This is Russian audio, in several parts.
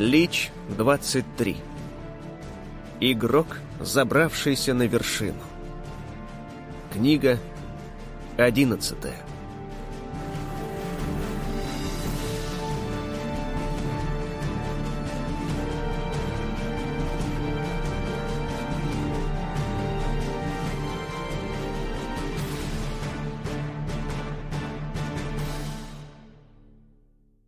Лич 23. Игрок, забравшийся на вершину. Книга 11.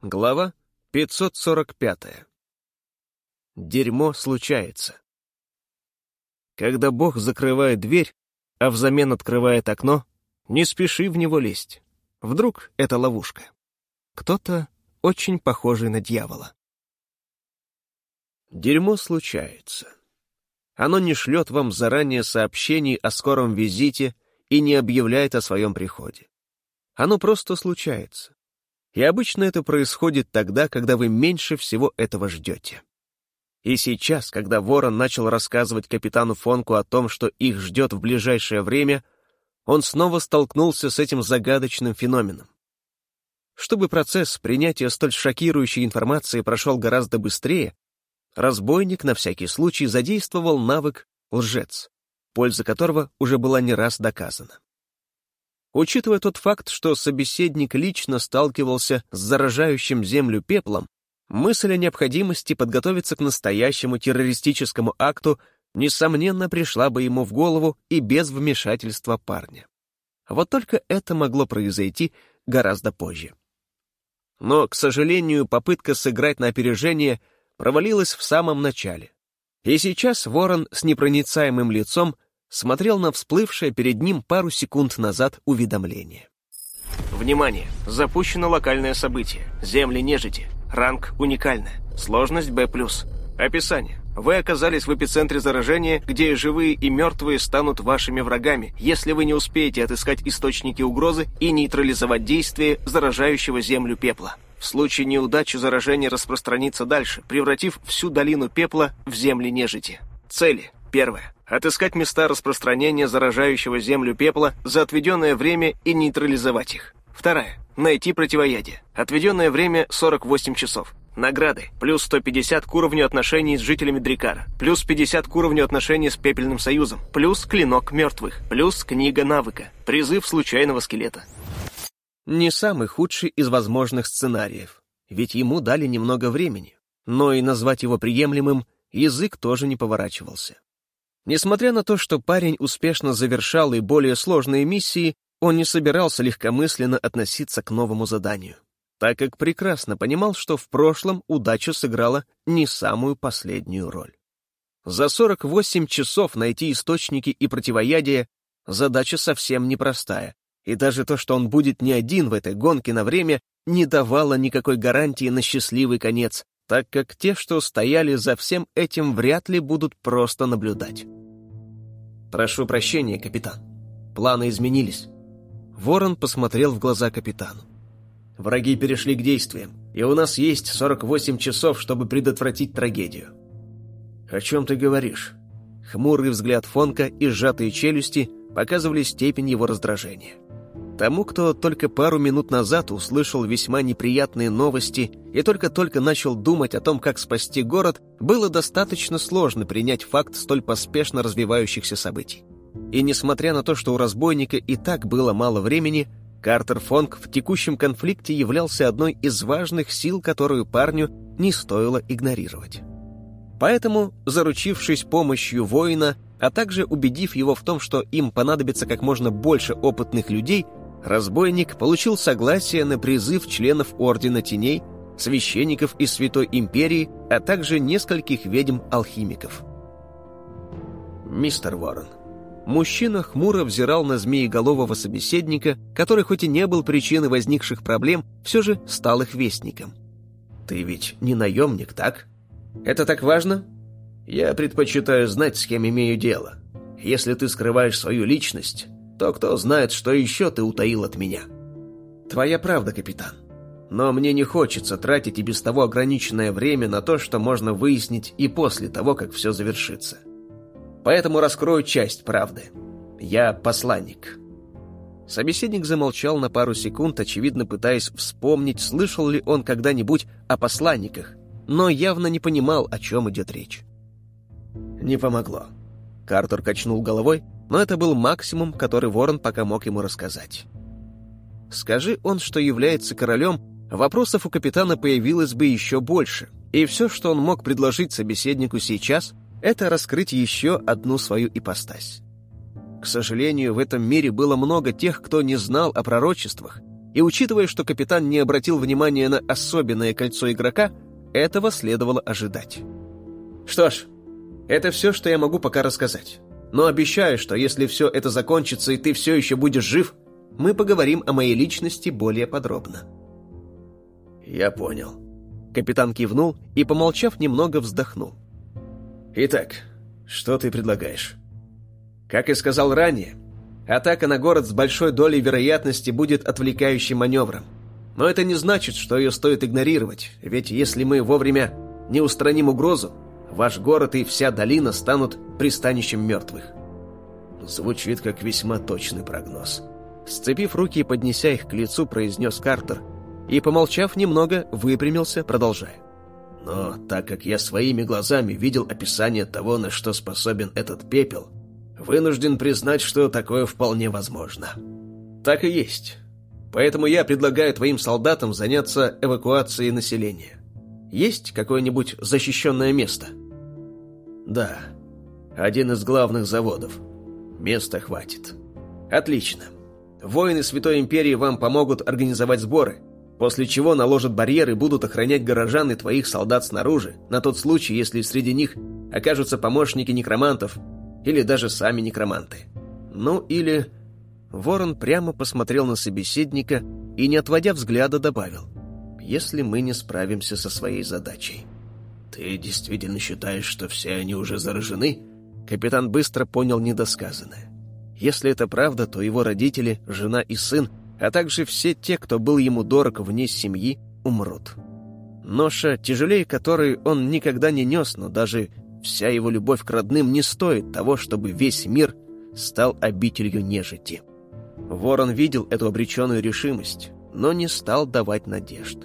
Глава 545. Дерьмо случается. Когда Бог закрывает дверь, а взамен открывает окно, не спеши в него лезть. Вдруг это ловушка. Кто-то очень похожий на дьявола. Дерьмо случается. Оно не шлет вам заранее сообщений о скором визите и не объявляет о своем приходе. Оно просто случается. И обычно это происходит тогда, когда вы меньше всего этого ждете. И сейчас, когда Ворон начал рассказывать капитану Фонку о том, что их ждет в ближайшее время, он снова столкнулся с этим загадочным феноменом. Чтобы процесс принятия столь шокирующей информации прошел гораздо быстрее, разбойник на всякий случай задействовал навык «лжец», польза которого уже была не раз доказана. Учитывая тот факт, что собеседник лично сталкивался с заражающим землю пеплом, мысль о необходимости подготовиться к настоящему террористическому акту несомненно пришла бы ему в голову и без вмешательства парня. Вот только это могло произойти гораздо позже. Но, к сожалению, попытка сыграть на опережение провалилась в самом начале. И сейчас Ворон с непроницаемым лицом смотрел на всплывшее перед ним пару секунд назад уведомление. Внимание! Запущено локальное событие. Земли нежити. Ранг уникальная. Сложность B+. Описание. Вы оказались в эпицентре заражения, где живые и мертвые станут вашими врагами, если вы не успеете отыскать источники угрозы и нейтрализовать действие заражающего землю пепла. В случае неудачи заражение распространится дальше, превратив всю долину пепла в земли нежити. Цели. Первое. Отыскать места распространения заражающего землю пепла за отведенное время и нейтрализовать их. Вторая. Найти противоядие. Отведенное время 48 часов. Награды. Плюс 150 к уровню отношений с жителями Дрикара. Плюс 50 к уровню отношений с Пепельным Союзом. Плюс клинок мертвых. Плюс книга навыка. Призыв случайного скелета. Не самый худший из возможных сценариев. Ведь ему дали немного времени. Но и назвать его приемлемым язык тоже не поворачивался. Несмотря на то, что парень успешно завершал и более сложные миссии, он не собирался легкомысленно относиться к новому заданию, так как прекрасно понимал, что в прошлом удача сыграла не самую последнюю роль. За 48 часов найти источники и противоядие — задача совсем непростая, и даже то, что он будет не один в этой гонке на время, не давало никакой гарантии на счастливый конец, так как те, что стояли за всем этим, вряд ли будут просто наблюдать. «Прошу прощения, капитан. Планы изменились». Ворон посмотрел в глаза капитану. «Враги перешли к действиям, и у нас есть 48 часов, чтобы предотвратить трагедию». «О чем ты говоришь?» Хмурый взгляд Фонка и сжатые челюсти показывали степень его раздражения. Тому, кто только пару минут назад услышал весьма неприятные новости и только-только начал думать о том, как спасти город, было достаточно сложно принять факт столь поспешно развивающихся событий. И несмотря на то, что у разбойника и так было мало времени, Картер Фонг в текущем конфликте являлся одной из важных сил, которую парню не стоило игнорировать. Поэтому, заручившись помощью воина, а также убедив его в том, что им понадобится как можно больше опытных людей, разбойник получил согласие на призыв членов Ордена Теней, священников из Святой Империи, а также нескольких ведьм-алхимиков. «Мистер Уоррен». Мужчина хмуро взирал на змееголового собеседника, который хоть и не был причиной возникших проблем, все же стал их вестником. «Ты ведь не наемник, так? Это так важно?» «Я предпочитаю знать, с кем имею дело. Если ты скрываешь свою личность, то кто знает, что еще ты утаил от меня. Твоя правда, капитан. Но мне не хочется тратить и без того ограниченное время на то, что можно выяснить и после того, как все завершится. Поэтому раскрою часть правды. Я посланник». Собеседник замолчал на пару секунд, очевидно пытаясь вспомнить, слышал ли он когда-нибудь о посланниках, но явно не понимал, о чем идет речь. Не помогло. Картер качнул головой, но это был максимум, который Ворон пока мог ему рассказать. Скажи он, что является королем, вопросов у капитана появилось бы еще больше, и все, что он мог предложить собеседнику сейчас, это раскрыть еще одну свою ипостась. К сожалению, в этом мире было много тех, кто не знал о пророчествах, и учитывая, что капитан не обратил внимания на особенное кольцо игрока, этого следовало ожидать. Что ж, это все, что я могу пока рассказать. Но обещаю, что если все это закончится и ты все еще будешь жив, мы поговорим о моей личности более подробно. Я понял. Капитан кивнул и, помолчав, немного вздохнул. Итак, что ты предлагаешь? Как и сказал ранее, атака на город с большой долей вероятности будет отвлекающим маневром. Но это не значит, что ее стоит игнорировать, ведь если мы вовремя не устраним угрозу, ваш город и вся долина станут пристанищем мертвых. Звучит как весьма точный прогноз. Сцепив руки и поднеся их к лицу, произнес Картер, и, помолчав немного, выпрямился, продолжая. Но так как я своими глазами видел описание того, на что способен этот пепел, вынужден признать, что такое вполне возможно. Так и есть. Поэтому я предлагаю твоим солдатам заняться эвакуацией населения. Есть какое-нибудь защищенное место? Да. Один из главных заводов. Места хватит. Отлично. Воины Святой Империи вам помогут организовать сборы, после чего наложат барьеры и будут охранять горожан и твоих солдат снаружи, на тот случай, если среди них окажутся помощники некромантов или даже сами некроманты. Ну или... Ворон прямо посмотрел на собеседника и, не отводя взгляда, добавил. «Если мы не справимся со своей задачей». «Ты действительно считаешь, что все они уже заражены?» Капитан быстро понял недосказанное. Если это правда, то его родители, жена и сын а также все те, кто был ему дорог вне семьи, умрут. Ноша, тяжелее которой он никогда не нес, но даже вся его любовь к родным не стоит того, чтобы весь мир стал обителью нежити. Ворон видел эту обреченную решимость, но не стал давать надежд.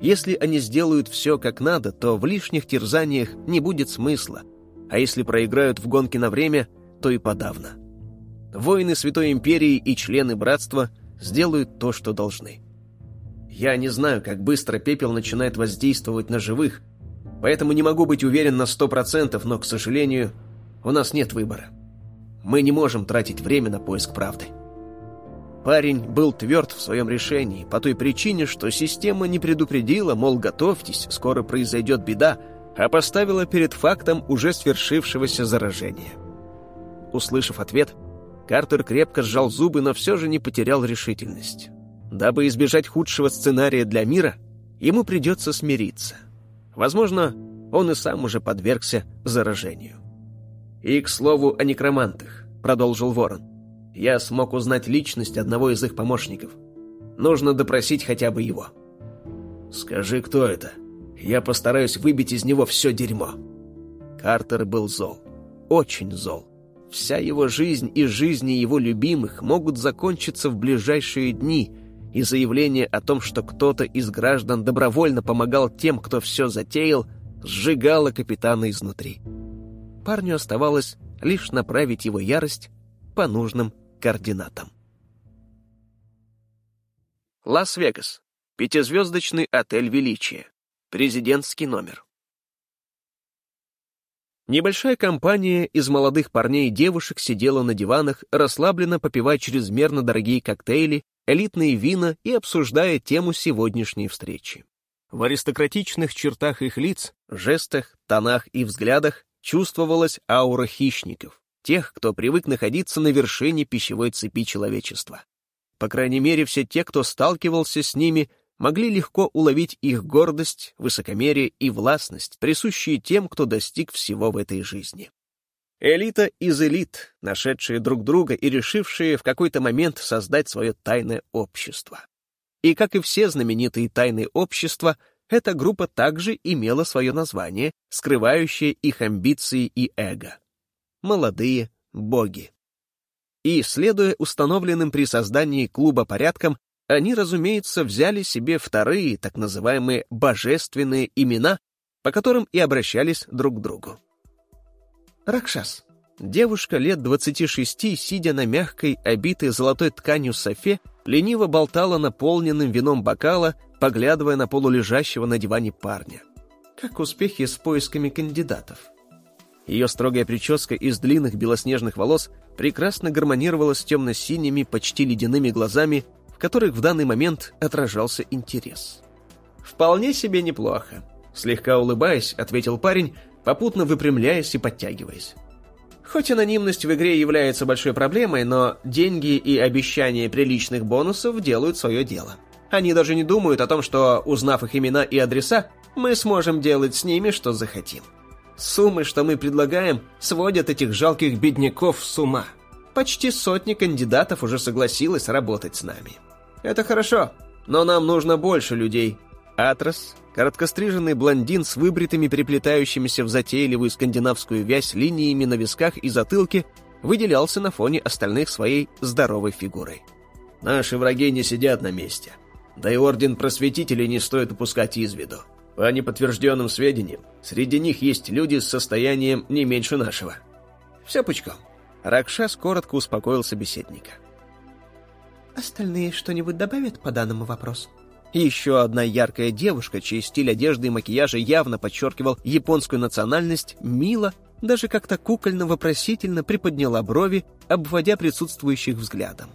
Если они сделают все как надо, то в лишних терзаниях не будет смысла, а если проиграют в гонке на время, то и подавно. Воины Святой Империи и члены Братства – сделают то, что должны. Я не знаю, как быстро пепел начинает воздействовать на живых, поэтому не могу быть уверен на сто процентов, но, к сожалению, у нас нет выбора. Мы не можем тратить время на поиск правды. Парень был тверд в своем решении по той причине, что система не предупредила, мол, готовьтесь, скоро произойдет беда, а поставила перед фактом уже свершившегося заражения. Услышав ответ, Картер крепко сжал зубы, но все же не потерял решительность. Дабы избежать худшего сценария для мира, ему придется смириться. Возможно, он и сам уже подвергся заражению. «И, к слову, о некромантах», — продолжил Ворон. «Я смог узнать личность одного из их помощников. Нужно допросить хотя бы его». «Скажи, кто это? Я постараюсь выбить из него все дерьмо». Картер был зол. Очень зол. Вся его жизнь и жизни его любимых могут закончиться в ближайшие дни, и заявление о том, что кто-то из граждан добровольно помогал тем, кто все затеял, сжигало капитана изнутри. Парню оставалось лишь направить его ярость по нужным координатам. Лас-Вегас. Пятизвездочный отель «Величие». Президентский номер. Небольшая компания из молодых парней и девушек сидела на диванах, расслабленно попивая чрезмерно дорогие коктейли, элитные вина и обсуждая тему сегодняшней встречи. В аристократичных чертах их лиц, жестах, тонах и взглядах чувствовалась аура хищников, тех, кто привык находиться на вершине пищевой цепи человечества. По крайней мере, все те, кто сталкивался с ними, могли легко уловить их гордость, высокомерие и властность, присущие тем, кто достиг всего в этой жизни. Элита из элит, нашедшие друг друга и решившие в какой-то момент создать свое тайное общество. И как и все знаменитые тайные общества, эта группа также имела свое название, скрывающее их амбиции и эго. Молодые боги. И, следуя установленным при создании клуба порядкам, они, разумеется, взяли себе вторые, так называемые божественные имена, по которым и обращались друг к другу. Ракшас. Девушка лет 26, сидя на мягкой, обитой золотой тканью софе, лениво болтала наполненным вином бокала, поглядывая на полулежащего на диване парня. Как успехи с поисками кандидатов? Ее строгая прическа из длинных белоснежных волос прекрасно гармонировала с темно-синими, почти ледяными глазами, в которых в данный момент отражался интерес. «Вполне себе неплохо», — слегка улыбаясь, ответил парень, попутно выпрямляясь и подтягиваясь. Хоть анонимность в игре является большой проблемой, но деньги и обещания приличных бонусов делают свое дело. Они даже не думают о том, что, узнав их имена и адреса, мы сможем делать с ними, что захотим. Суммы, что мы предлагаем, сводят этих жалких бедняков с ума. Почти сотни кандидатов уже согласилась работать с нами. Это хорошо, но нам нужно больше людей. Атрос, короткостриженный блондин с выбритыми переплетающимися в затейливую скандинавскую вязь линиями на висках и затылке, выделялся на фоне остальных своей здоровой фигурой. Наши враги не сидят на месте. Да и Орден Просветителей не стоит упускать из виду. По неподтвержденным сведениям, среди них есть люди с состоянием не меньше нашего. Все пучком. Ракшас коротко успокоил собеседника. «Остальные что-нибудь добавят по данному вопросу?» Еще одна яркая девушка, чей стиль одежды и макияжа явно подчеркивал японскую национальность, Мила, даже как-то кукольно-вопросительно приподняла брови, обводя присутствующих взглядом.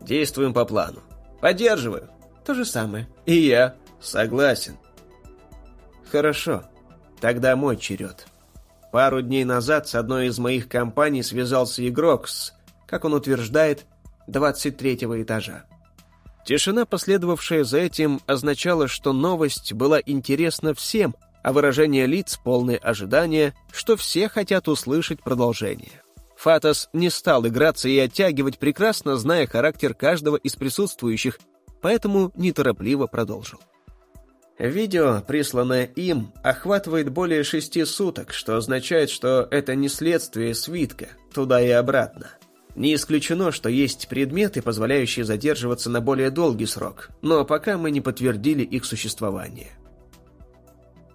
«Действуем по плану. Поддерживаю». «То же самое». «И я. Согласен». «Хорошо. Тогда мой черед». Пару дней назад с одной из моих компаний связался игрок с, как он утверждает, 23 этажа. Тишина, последовавшая за этим, означала, что новость была интересна всем, а выражение лиц полное ожидания, что все хотят услышать продолжение. Фатос не стал играться и оттягивать, прекрасно зная характер каждого из присутствующих, поэтому неторопливо продолжил. Видео, присланное им, охватывает более шести суток, что означает, что это не следствие свитка, туда и обратно. Не исключено, что есть предметы, позволяющие задерживаться на более долгий срок, но пока мы не подтвердили их существование.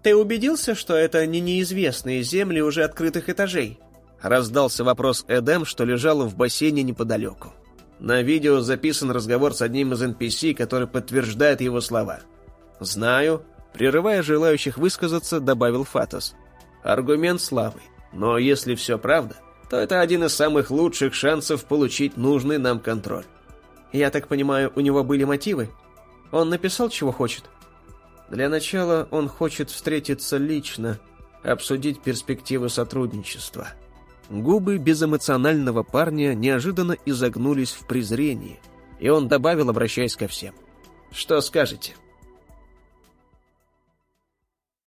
«Ты убедился, что это не неизвестные земли уже открытых этажей?» Раздался вопрос Эдем, что лежал в бассейне неподалеку. На видео записан разговор с одним из NPC, который подтверждает его слова – «Знаю», — прерывая желающих высказаться, добавил Фатос. «Аргумент слабый, но если все правда, то это один из самых лучших шансов получить нужный нам контроль. Я так понимаю, у него были мотивы? Он написал, чего хочет? Для начала он хочет встретиться лично, обсудить перспективы сотрудничества. Губы безэмоционального парня неожиданно изогнулись в презрении, и он добавил, обращаясь ко всем. «Что скажете?»